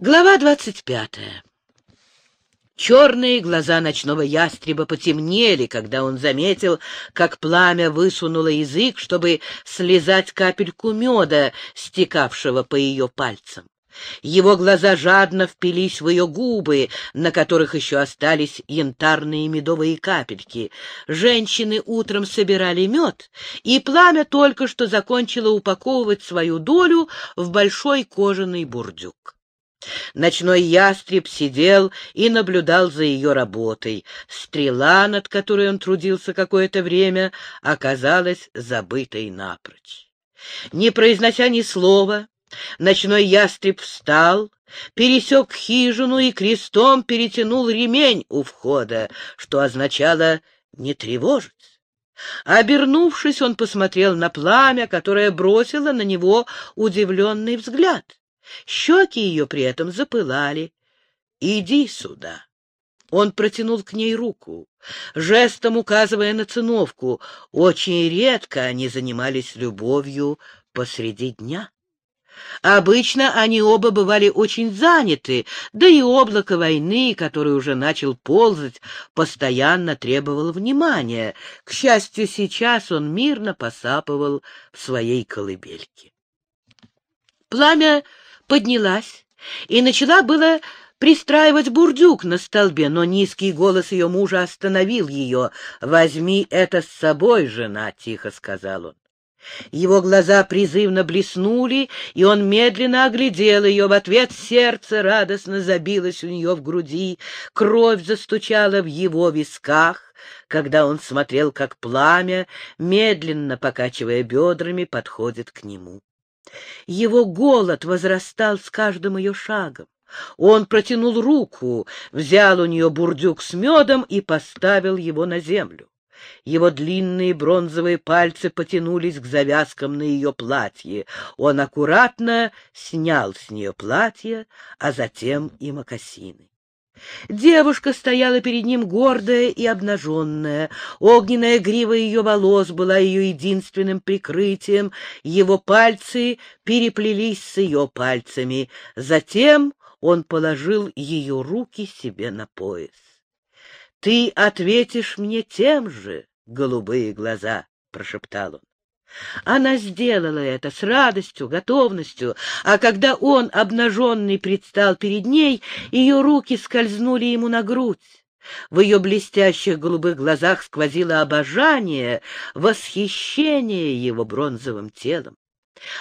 Глава двадцать пятая. Черные глаза ночного ястреба потемнели, когда он заметил, как пламя высунуло язык, чтобы слезать капельку меда, стекавшего по ее пальцам. Его глаза жадно впились в ее губы, на которых еще остались янтарные медовые капельки. Женщины утром собирали мед, и пламя только что закончило упаковывать свою долю в большой кожаный бурдюк. Ночной ястреб сидел и наблюдал за ее работой. Стрела, над которой он трудился какое-то время, оказалась забытой напрочь. Не произнося ни слова, ночной ястреб встал, пересек хижину и крестом перетянул ремень у входа, что означало «не тревожить». Обернувшись, он посмотрел на пламя, которое бросило на него удивленный взгляд. Щеки ее при этом запылали. «Иди сюда!» Он протянул к ней руку, жестом указывая на циновку. Очень редко они занимались любовью посреди дня. Обычно они оба бывали очень заняты, да и облако войны, который уже начал ползать, постоянно требовал внимания. К счастью, сейчас он мирно посапывал в своей колыбельке. Пламя поднялась и начала было пристраивать бурдюк на столбе, но низкий голос ее мужа остановил ее. «Возьми это с собой, жена», — тихо сказал он. Его глаза призывно блеснули, и он медленно оглядел ее. В ответ сердце радостно забилось у нее в груди, кровь застучала в его висках, когда он смотрел, как пламя, медленно покачивая бедрами, подходит к нему. Его голод возрастал с каждым ее шагом. Он протянул руку, взял у нее бурдюк с медом и поставил его на землю. Его длинные бронзовые пальцы потянулись к завязкам на ее платье. Он аккуратно снял с нее платье, а затем и мокасины. Девушка стояла перед ним гордая и обнаженная. Огненная грива ее волос была ее единственным прикрытием. Его пальцы переплелись с ее пальцами. Затем он положил ее руки себе на пояс. — Ты ответишь мне тем же, голубые глаза, — прошептал он. Она сделала это с радостью, готовностью, а когда он, обнаженный, предстал перед ней, ее руки скользнули ему на грудь. В ее блестящих голубых глазах сквозило обожание, восхищение его бронзовым телом.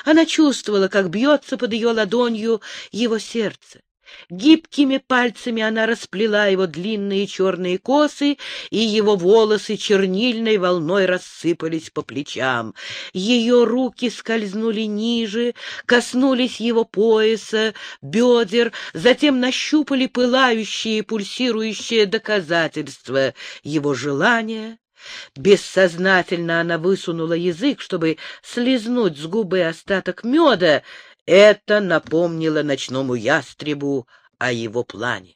Она чувствовала, как бьется под ее ладонью его сердце. Гибкими пальцами она расплела его длинные черные косы, и его волосы чернильной волной рассыпались по плечам. Ее руки скользнули ниже, коснулись его пояса, бедер, затем нащупали пылающие, пульсирующие доказательства его желания. Бессознательно она высунула язык, чтобы слезнуть с губы остаток меда, это напомнило ночному ястребу о его плане.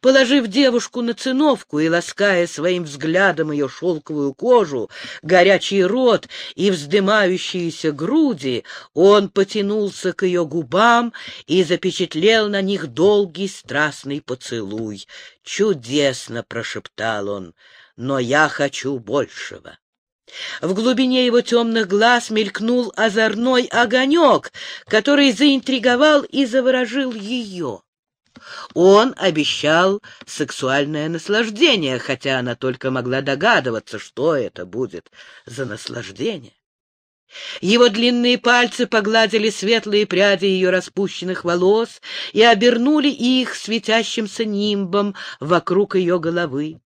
Положив девушку на циновку и лаская своим взглядом ее шелковую кожу, горячий рот и вздымающиеся груди, он потянулся к ее губам и запечатлел на них долгий страстный поцелуй. «Чудесно!» — прошептал он, — «но я хочу большего». В глубине его темных глаз мелькнул озорной огонек, который заинтриговал и заворожил ее. Он обещал сексуальное наслаждение, хотя она только могла догадываться, что это будет за наслаждение. Его длинные пальцы погладили светлые пряди ее распущенных волос и обернули их светящимся нимбом вокруг ее головы.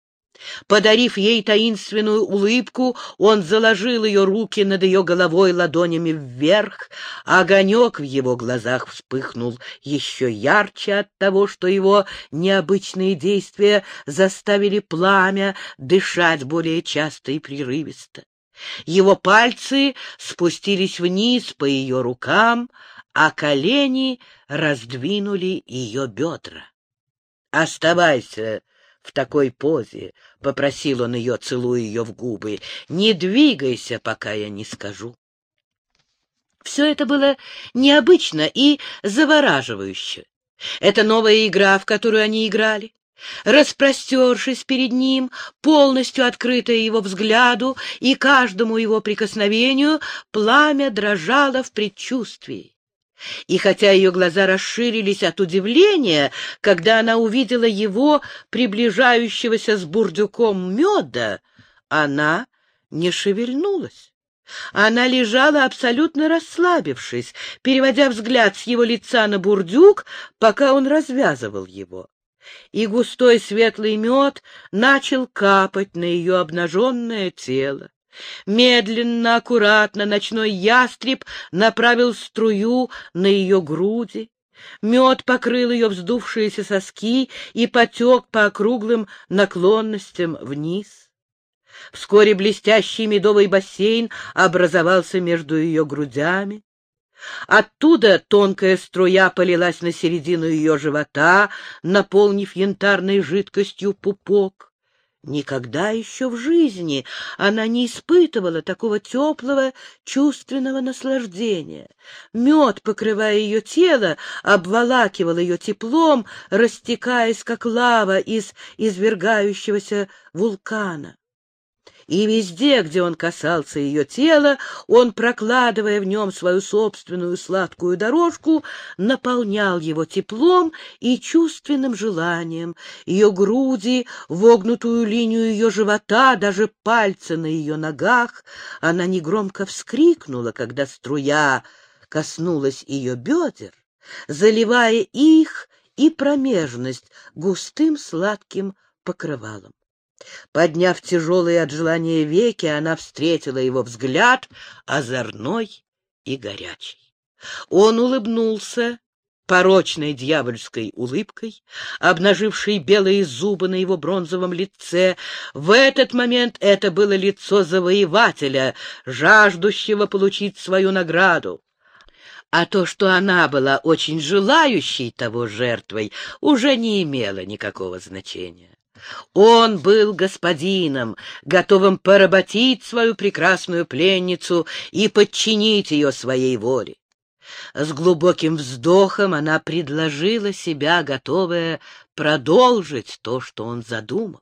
Подарив ей таинственную улыбку, он заложил ее руки над ее головой ладонями вверх, огонек в его глазах вспыхнул еще ярче от того, что его необычные действия заставили пламя дышать более часто и прерывисто. Его пальцы спустились вниз по ее рукам, а колени раздвинули ее бедра. «Оставайся в такой позе, — попросил он ее, целуя ее в губы, — не двигайся, пока я не скажу. Все это было необычно и завораживающе. Это новая игра, в которую они играли. Распростершись перед ним, полностью открытое его взгляду и каждому его прикосновению, пламя дрожало в предчувствии. И хотя ее глаза расширились от удивления, когда она увидела его, приближающегося с бурдюком меда, она не шевельнулась. Она лежала, абсолютно расслабившись, переводя взгляд с его лица на бурдюк, пока он развязывал его. И густой светлый мед начал капать на ее обнаженное тело. Медленно, аккуратно ночной ястреб направил струю на ее груди. Мед покрыл ее вздувшиеся соски и потек по округлым наклонностям вниз. Вскоре блестящий медовый бассейн образовался между ее грудями. Оттуда тонкая струя полилась на середину ее живота, наполнив янтарной жидкостью пупок. Никогда еще в жизни она не испытывала такого теплого чувственного наслаждения. Мед, покрывая ее тело, обволакивал ее теплом, растекаясь, как лава из извергающегося вулкана. И везде, где он касался ее тела, он, прокладывая в нем свою собственную сладкую дорожку, наполнял его теплом и чувственным желанием. Ее груди, вогнутую линию ее живота, даже пальцы на ее ногах. Она негромко вскрикнула, когда струя коснулась ее бедер, заливая их и промежность густым сладким покрывалом. Подняв тяжелые от желания веки, она встретила его взгляд, озорной и горячий. Он улыбнулся порочной дьявольской улыбкой, обнажившей белые зубы на его бронзовом лице. В этот момент это было лицо завоевателя, жаждущего получить свою награду. А то, что она была очень желающей того жертвой, уже не имело никакого значения. Он был господином, готовым поработить свою прекрасную пленницу и подчинить ее своей воле. С глубоким вздохом она предложила себя, готовая продолжить то, что он задумал.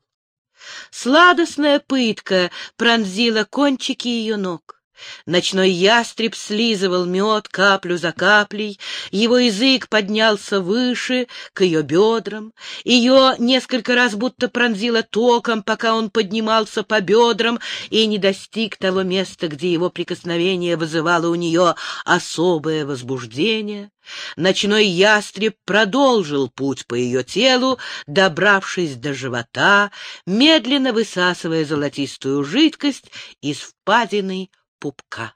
Сладостная пытка пронзила кончики ее ног. Ночной ястреб слизывал мед каплю за каплей, его язык поднялся выше, к ее бедрам, ее несколько раз будто пронзило током, пока он поднимался по бедрам и не достиг того места, где его прикосновение вызывало у нее особое возбуждение. Ночной ястреб продолжил путь по ее телу, добравшись до живота, медленно высасывая золотистую жидкость из впадины пупка.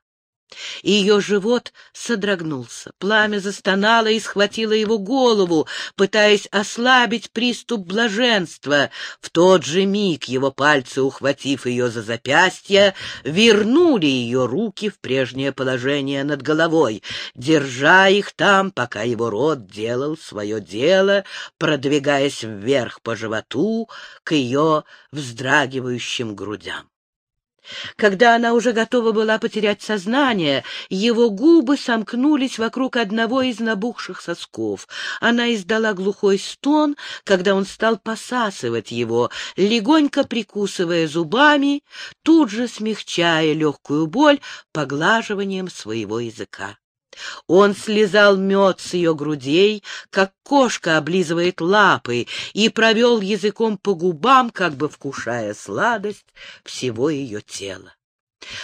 Ее живот содрогнулся, пламя застонало и схватило его голову, пытаясь ослабить приступ блаженства. В тот же миг его пальцы, ухватив ее за запястье, вернули ее руки в прежнее положение над головой, держа их там, пока его рот делал свое дело, продвигаясь вверх по животу к ее вздрагивающим грудям. Когда она уже готова была потерять сознание, его губы сомкнулись вокруг одного из набухших сосков. Она издала глухой стон, когда он стал посасывать его, легонько прикусывая зубами, тут же смягчая легкую боль поглаживанием своего языка. Он слезал мед с ее грудей, как кошка облизывает лапы, и провел языком по губам, как бы вкушая сладость всего ее тела.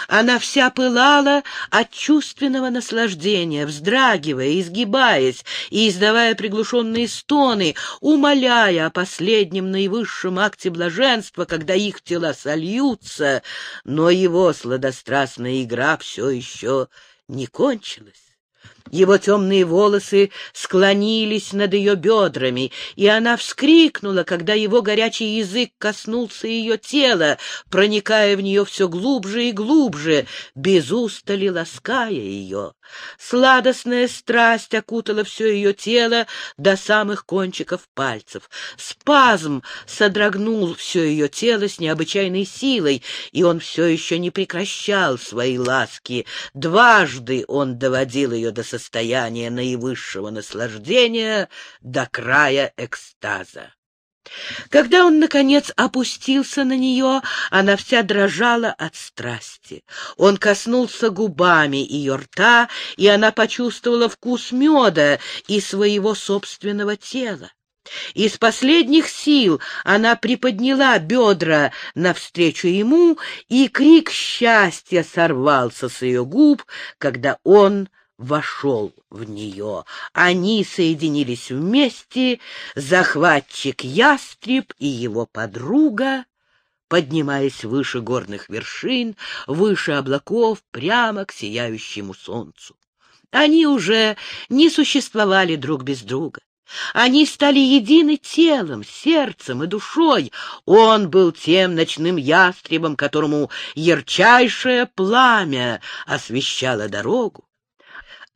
Она вся пылала от чувственного наслаждения, вздрагивая, изгибаясь и издавая приглушенные стоны, умоляя о последнем наивысшем акте блаженства, когда их тела сольются, но его сладострастная игра все еще не кончилась. Его темные волосы склонились над ее бедрами, и она вскрикнула, когда его горячий язык коснулся ее тела, проникая в нее все глубже и глубже, без устали лаская ее. Сладостная страсть окутала все ее тело до самых кончиков пальцев. Спазм содрогнул все ее тело с необычайной силой, и он все еще не прекращал свои ласки. Дважды он доводил ее до состояния, состояние наивысшего наслаждения до края экстаза. Когда он, наконец, опустился на нее, она вся дрожала от страсти. Он коснулся губами ее рта, и она почувствовала вкус меда и своего собственного тела. Из последних сил она приподняла бедра навстречу ему, и крик счастья сорвался с ее губ, когда он вошел в нее. Они соединились вместе, захватчик Ястреб и его подруга, поднимаясь выше горных вершин, выше облаков, прямо к сияющему солнцу. Они уже не существовали друг без друга. Они стали едины телом, сердцем и душой. Он был тем ночным ястребом, которому ярчайшее пламя освещало дорогу.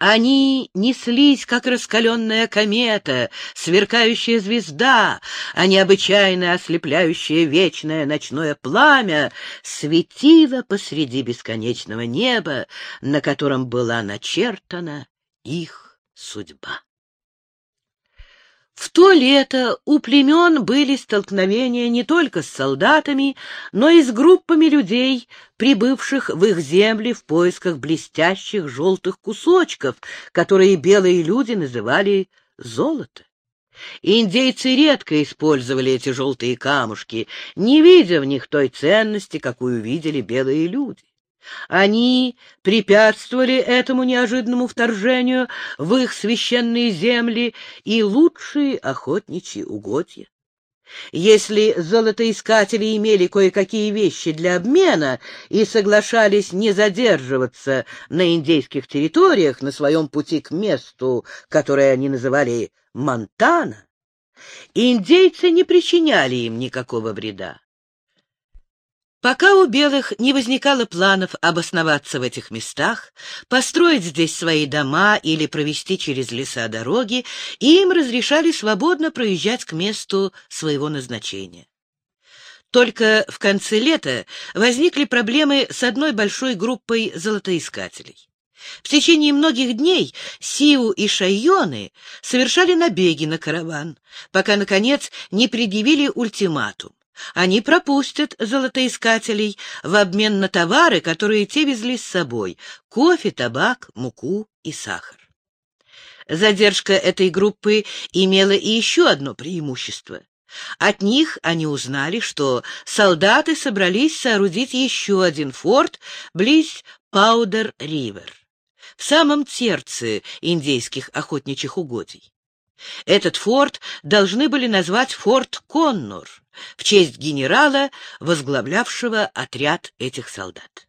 Они неслись, как раскаленная комета, сверкающая звезда, а необычайно ослепляющее вечное ночное пламя светило посреди бесконечного неба, на котором была начертана их судьба. В то лето у племен были столкновения не только с солдатами, но и с группами людей, прибывших в их земли в поисках блестящих желтых кусочков, которые белые люди называли золото. Индейцы редко использовали эти желтые камушки, не видя в них той ценности, какую видели белые люди. Они препятствовали этому неожиданному вторжению в их священные земли и лучшие охотничьи угодья. Если золотоискатели имели кое-какие вещи для обмена и соглашались не задерживаться на индейских территориях на своем пути к месту, которое они называли Монтана, индейцы не причиняли им никакого вреда. Пока у белых не возникало планов обосноваться в этих местах, построить здесь свои дома или провести через леса дороги, им разрешали свободно проезжать к месту своего назначения. Только в конце лета возникли проблемы с одной большой группой золотоискателей. В течение многих дней Сиу и Шайоны совершали набеги на караван, пока, наконец, не предъявили ультиматум. Они пропустят золотоискателей в обмен на товары, которые те везли с собой — кофе, табак, муку и сахар. Задержка этой группы имела и еще одно преимущество. От них они узнали, что солдаты собрались соорудить еще один форт близ Паудер-Ривер, в самом сердце индейских охотничьих угодий. Этот форт должны были назвать форт Коннор в честь генерала, возглавлявшего отряд этих солдат.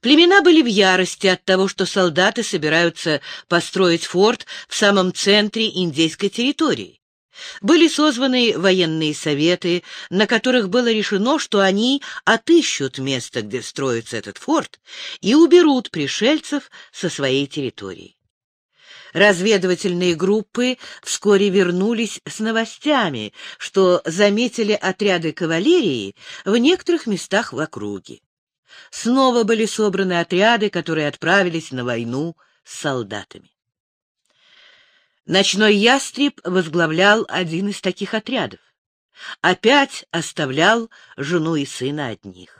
Племена были в ярости от того, что солдаты собираются построить форт в самом центре индейской территории. Были созваны военные советы, на которых было решено, что они отыщут место, где строится этот форт, и уберут пришельцев со своей территории. Разведывательные группы вскоре вернулись с новостями, что заметили отряды кавалерии в некоторых местах в округе. Снова были собраны отряды, которые отправились на войну с солдатами. Ночной ястреб возглавлял один из таких отрядов. Опять оставлял жену и сына одних.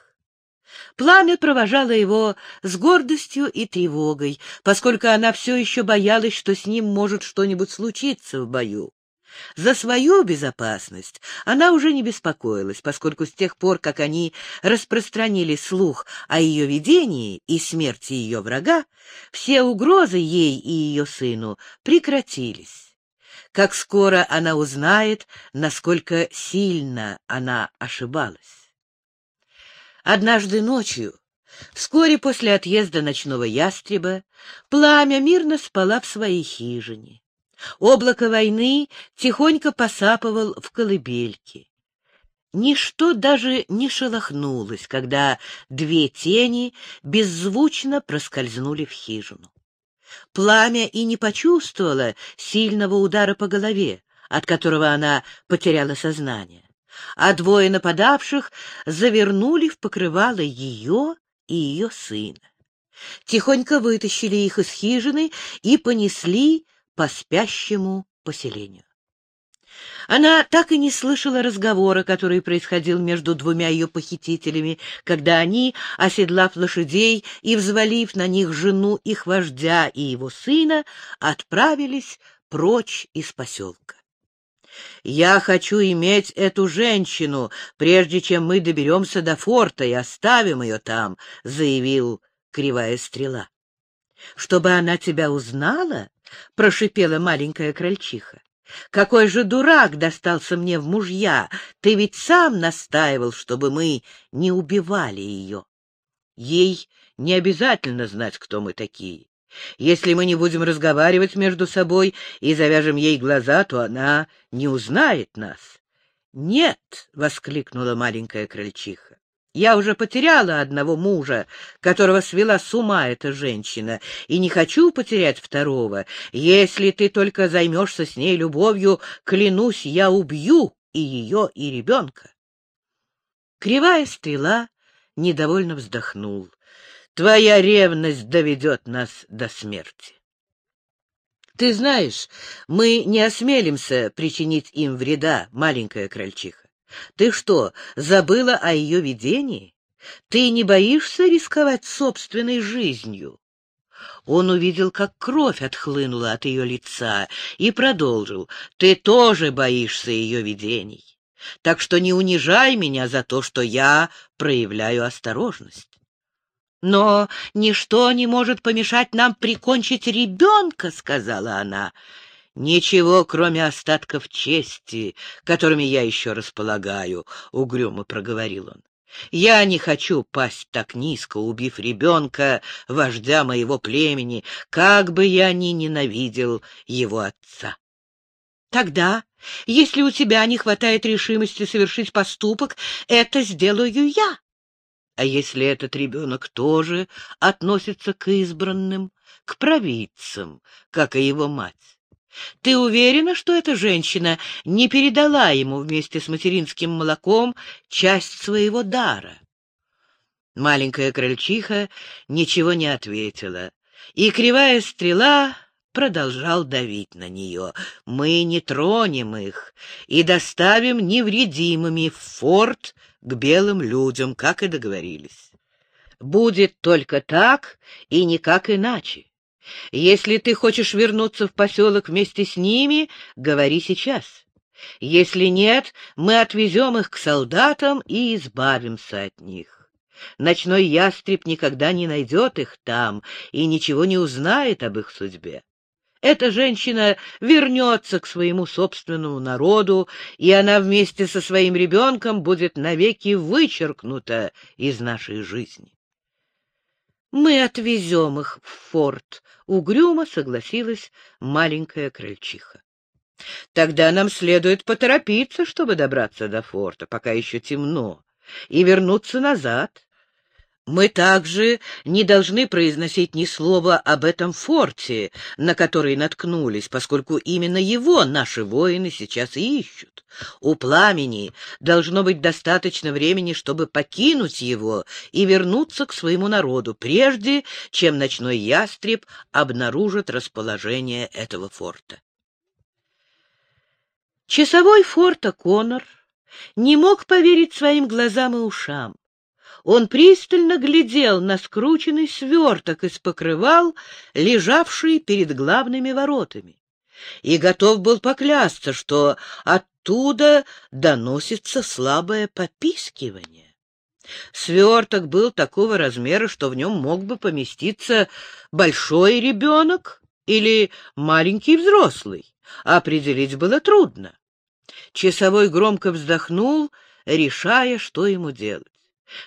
Пламя провожало его с гордостью и тревогой, поскольку она все еще боялась, что с ним может что-нибудь случиться в бою. За свою безопасность она уже не беспокоилась, поскольку с тех пор, как они распространили слух о ее видении и смерти ее врага, все угрозы ей и ее сыну прекратились. Как скоро она узнает, насколько сильно она ошибалась. Однажды ночью, вскоре после отъезда ночного ястреба, пламя мирно спала в своей хижине. Облако войны тихонько посапывал в колыбельке. Ничто даже не шелохнулось, когда две тени беззвучно проскользнули в хижину. Пламя и не почувствовало сильного удара по голове, от которого она потеряла сознание а двое нападавших завернули в покрывало ее и ее сына. тихонько вытащили их из хижины и понесли по спящему поселению. Она так и не слышала разговора, который происходил между двумя ее похитителями, когда они, оседлав лошадей и взвалив на них жену их вождя и его сына, отправились прочь из поселка. «Я хочу иметь эту женщину, прежде чем мы доберемся до форта и оставим ее там», — заявил Кривая Стрела. «Чтобы она тебя узнала?» — прошипела маленькая крольчиха. Какой же дурак достался мне в мужья! Ты ведь сам настаивал, чтобы мы не убивали ее. Ей не обязательно знать, кто мы такие. Если мы не будем разговаривать между собой и завяжем ей глаза, то она не узнает нас. — Нет! — воскликнула маленькая крольчиха. Я уже потеряла одного мужа, которого свела с ума эта женщина, и не хочу потерять второго. Если ты только займешься с ней любовью, клянусь, я убью и ее, и ребенка. Кривая стрела недовольно вздохнул. Твоя ревность доведет нас до смерти. Ты знаешь, мы не осмелимся причинить им вреда, маленькая крольчиха. Ты что, забыла о ее видении? Ты не боишься рисковать собственной жизнью? Он увидел, как кровь отхлынула от ее лица, и продолжил. Ты тоже боишься ее видений. Так что не унижай меня за то, что я проявляю осторожность. Но ничто не может помешать нам прикончить ребенка, — сказала она. «Ничего, кроме остатков чести, которыми я еще располагаю», — угрюмо проговорил он. «Я не хочу пасть так низко, убив ребенка, вождя моего племени, как бы я ни ненавидел его отца». «Тогда, если у тебя не хватает решимости совершить поступок, это сделаю я». А если этот ребенок тоже относится к избранным, к провидцам, как и его мать? Ты уверена, что эта женщина не передала ему вместе с материнским молоком часть своего дара? Маленькая крольчиха ничего не ответила, и кривая стрела продолжал давить на нее. «Мы не тронем их и доставим невредимыми в форт к белым людям, как и договорились. Будет только так и никак иначе. Если ты хочешь вернуться в поселок вместе с ними, говори сейчас. Если нет, мы отвезем их к солдатам и избавимся от них. Ночной ястреб никогда не найдет их там и ничего не узнает об их судьбе. Эта женщина вернется к своему собственному народу, и она вместе со своим ребенком будет навеки вычеркнута из нашей жизни. Мы отвезем их в форт, Угрюмо согласилась маленькая крольчиха. Тогда нам следует поторопиться, чтобы добраться до форта, пока еще темно, и вернуться назад. Мы также не должны произносить ни слова об этом форте, на который наткнулись, поскольку именно его наши воины сейчас и ищут. У пламени должно быть достаточно времени, чтобы покинуть его и вернуться к своему народу, прежде чем ночной ястреб обнаружит расположение этого форта. Часовой форта Конор не мог поверить своим глазам и ушам. Он пристально глядел на скрученный сверток из покрывал, лежавший перед главными воротами, и готов был поклясться, что оттуда доносится слабое попискивание. Сверток был такого размера, что в нем мог бы поместиться большой ребенок или маленький взрослый. Определить было трудно. Часовой громко вздохнул, решая, что ему делать.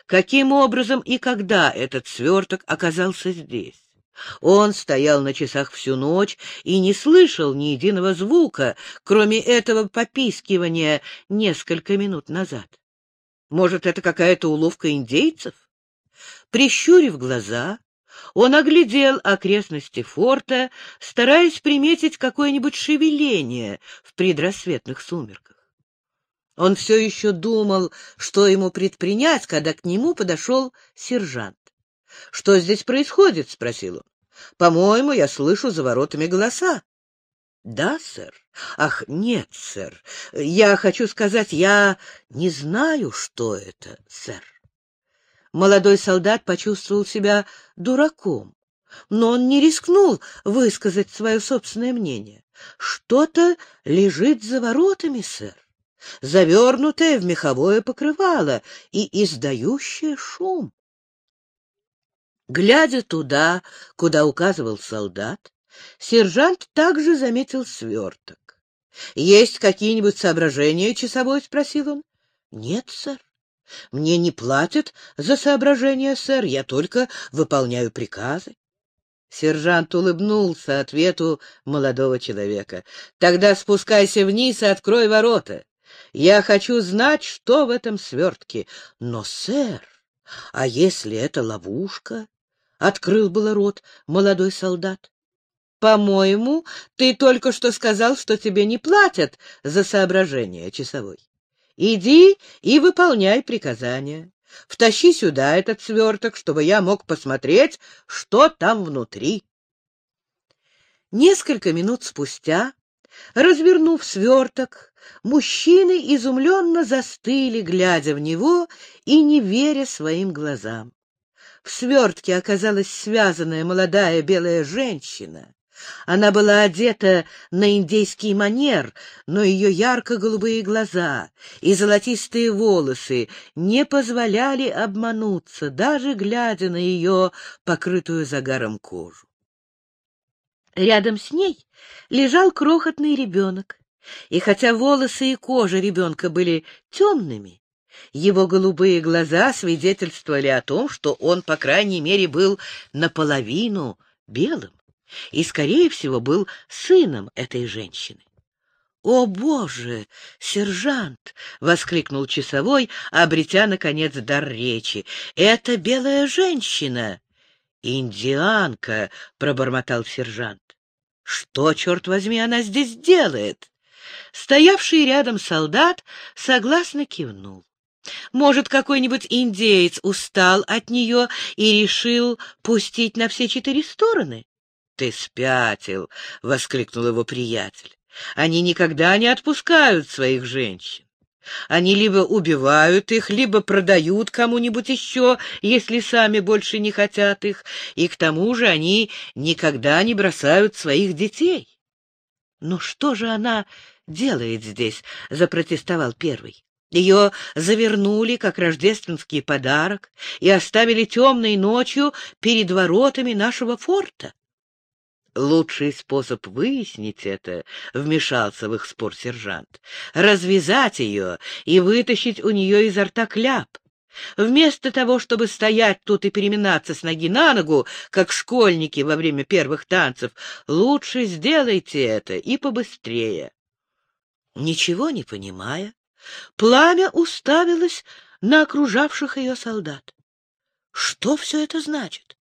Каким образом и когда этот сверток оказался здесь? Он стоял на часах всю ночь и не слышал ни единого звука, кроме этого попискивания несколько минут назад. Может, это какая-то уловка индейцев? Прищурив глаза, он оглядел окрестности форта, стараясь приметить какое-нибудь шевеление в предрассветных сумерках. Он все еще думал, что ему предпринять, когда к нему подошел сержант. Что здесь происходит? — спросил он. — По-моему, я слышу за воротами голоса. — Да, сэр. Ах, нет, сэр. Я хочу сказать, я не знаю, что это, сэр. Молодой солдат почувствовал себя дураком, но он не рискнул высказать свое собственное мнение. Что-то лежит за воротами, сэр, завернутое в меховое покрывало и издающее шум. Глядя туда, куда указывал солдат, сержант также заметил сверток. — Есть какие-нибудь соображения, часовой? — спросил он. — Нет, сэр. Мне не платят за соображения, сэр, я только выполняю приказы. Сержант улыбнулся ответу молодого человека. — Тогда спускайся вниз и открой ворота. Я хочу знать, что в этом свертке. Но, сэр, а если это ловушка? — открыл было рот молодой солдат. — По-моему, ты только что сказал, что тебе не платят за соображение часовой. Иди и выполняй приказания. Втащи сюда этот сверток, чтобы я мог посмотреть, что там внутри. Несколько минут спустя, развернув сверток, мужчины изумленно застыли, глядя в него и не веря своим глазам. В свертке оказалась связанная молодая белая женщина. Она была одета на индейский манер, но ее ярко-голубые глаза и золотистые волосы не позволяли обмануться, даже глядя на ее покрытую загаром кожу. Рядом с ней лежал крохотный ребенок, и хотя волосы и кожа ребенка были темными, его голубые глаза свидетельствовали о том, что он, по крайней мере, был наполовину белым и, скорее всего, был сыном этой женщины. «О, Боже, сержант!» — воскликнул часовой, обретя, наконец, дар речи. «Это белая женщина!» «Индианка!» — пробормотал сержант. «Что, черт возьми, она здесь делает?» Стоявший рядом солдат согласно кивнул. Может, какой-нибудь индеец устал от нее и решил пустить на все четыре стороны? ты спятил!» — воскликнул его приятель. «Они никогда не отпускают своих женщин. Они либо убивают их, либо продают кому-нибудь еще, если сами больше не хотят их, и к тому же они никогда не бросают своих детей». «Ну что же она делает здесь?» — запротестовал первый. Ее завернули, как рождественский подарок, и оставили темной ночью перед воротами нашего форта. Лучший способ выяснить это, — вмешался в их спор сержант, — развязать ее и вытащить у нее изо рта кляп. Вместо того, чтобы стоять тут и переминаться с ноги на ногу, как школьники во время первых танцев, лучше сделайте это и побыстрее. Ничего не понимая, пламя уставилось на окружавших ее солдат. Что все это значит?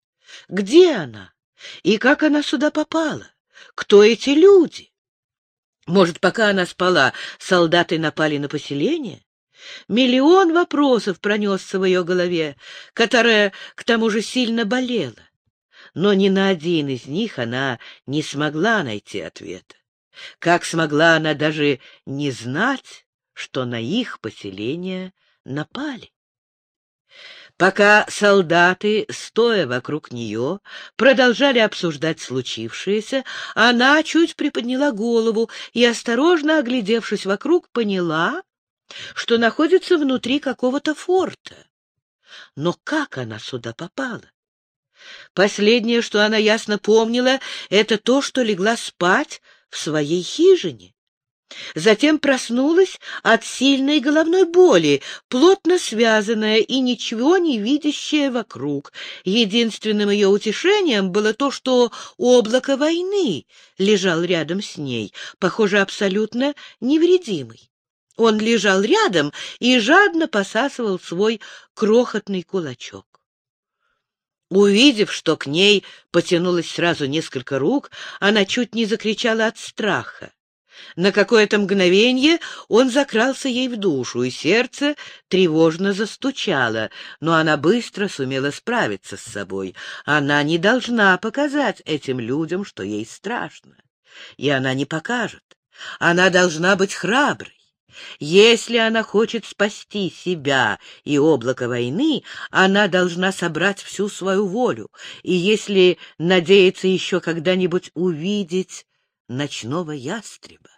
Где она? И как она сюда попала? Кто эти люди? Может, пока она спала, солдаты напали на поселение? Миллион вопросов пронесся в ее голове, которая, к тому же, сильно болела. Но ни на один из них она не смогла найти ответа. Как смогла она даже не знать, что на их поселение напали? Пока солдаты, стоя вокруг нее, продолжали обсуждать случившееся, она чуть приподняла голову и, осторожно оглядевшись вокруг, поняла, что находится внутри какого-то форта. Но как она сюда попала? Последнее, что она ясно помнила, это то, что легла спать в своей хижине. Затем проснулась от сильной головной боли, плотно связанная и ничего не видящая вокруг. Единственным ее утешением было то, что облако войны лежал рядом с ней, похоже, абсолютно невредимый. Он лежал рядом и жадно посасывал свой крохотный кулачок. Увидев, что к ней потянулось сразу несколько рук, она чуть не закричала от страха. На какое-то мгновение он закрался ей в душу, и сердце тревожно застучало, но она быстро сумела справиться с собой. Она не должна показать этим людям, что ей страшно. И она не покажет. Она должна быть храброй. Если она хочет спасти себя и облако войны, она должна собрать всю свою волю, и если надеется еще когда-нибудь увидеть ночного ястреба.